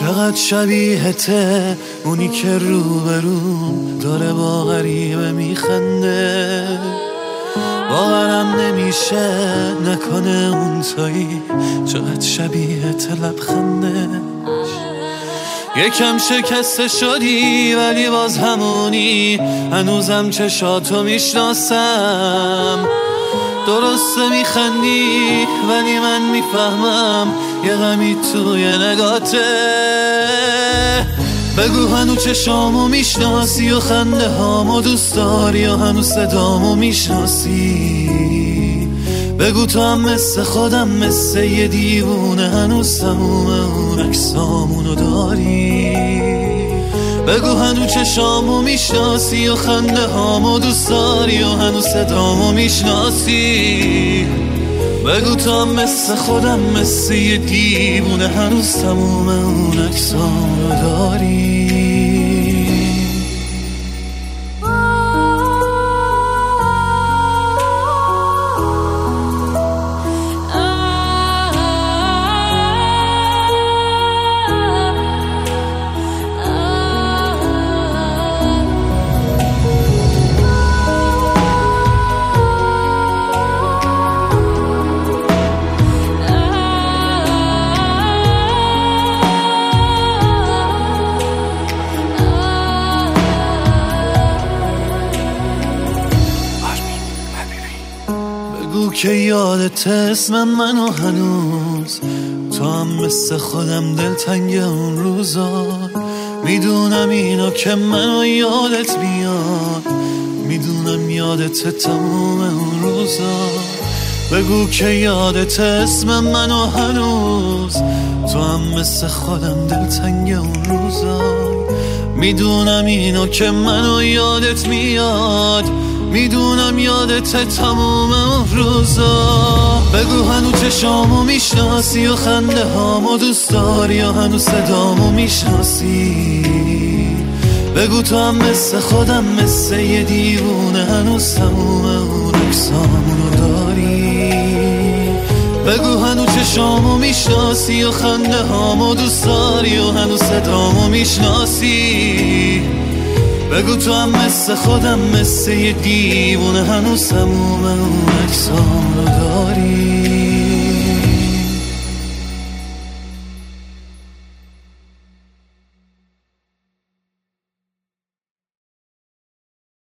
چقدر شبیهته اونی که روبرو داره با غریبه میخنده. باورم نمیشه نکنه اون تایی. چقدر شبیه لبخنده. یکم شکسته شدی ولی باز همونی. هنوزم چشاتو می‌شناسم. درسته میخندی ولی من می‌فهمم یه غمی توی نگاته بگو هنو چشامو می‌شناسی و خنده هامو دوست داری و هنو صدامو می‌شناسی. بگو تو هم مثل خودم مثل یه دیوونه هنوز تموم اون اکسامونو داری. بگو هنو چشامو می‌شناسی و خنده هامو دوست داری و هنو صدامو می‌شناسی. بگو هم مثل خودم مثل یه دیوونه هنوز تموم اون بگو که یادت اسم منو هنوز. تو هم مثل خودم دلتنگ اون روزا. می‌دونم اینو که منو یادت میاد. می‌دونم یادت تموم اون روزا. بگو که یادت اسم منو هنوز. تو هم مثل خودم دلتنگ اون روزا. می‌دونم اینو که منو یادت میاد. می‌دونم یادت تموم اون روزا بگو هنو چشامو می‌شناسی و خنده هامو دوست داری و هنو صدامو می‌شناسی؟ بگو تو هم مثل خودم مثل یه دیوونه هنوز تموم اون اکسامونو داری. بگو هنو چشامو می‌شناسی و خنده هامو دوست داری و هنو صدامو می‌شناسی؟ بگو تو هم مثل خودم مثل یه دیوونه هنوز تموم اون اکسامونو داری